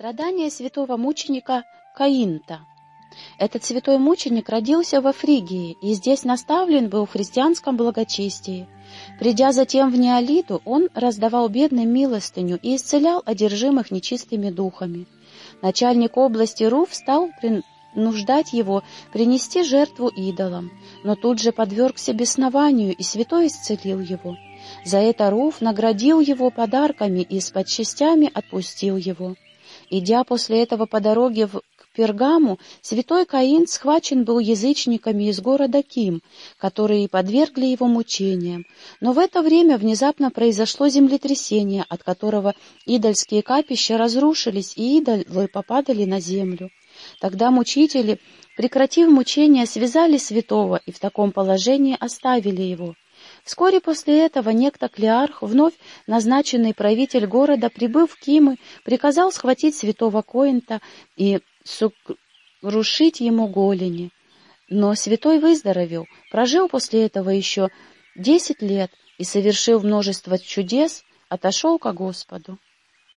Страдания святого мученика Каинта. Этот святой мученик родился во Фригии и здесь наставлен был в христианском благочестии. Придя затем в Неолиту, он раздавал бедным милостыню и исцелял одержимых нечистыми духами. Начальник области Руф стал принуждать его принести жертву идолам, но тут же подвергся беснованию, и святой исцелил его. За это Руф наградил его подарками и с подчастями отпустил его. Идя после этого по дороге в, Пергаму, святой Каин схвачен был язычниками из города Ким, которые подвергли его мучениям. Но в это время внезапно произошло землетрясение, от которого идольские капища разрушились, и идолы попадали на землю. Тогда мучители, прекратив мучения, связали святого и в таком положении оставили его. Вскоре после этого некто Клеарх, вновь назначенный правитель города, прибыв в Кимы, приказал схватить святого Коинта и сокрушить ему голени. Но святой выздоровел, прожил после этого еще десять лет и, совершив множество чудес, отошел ко Господу.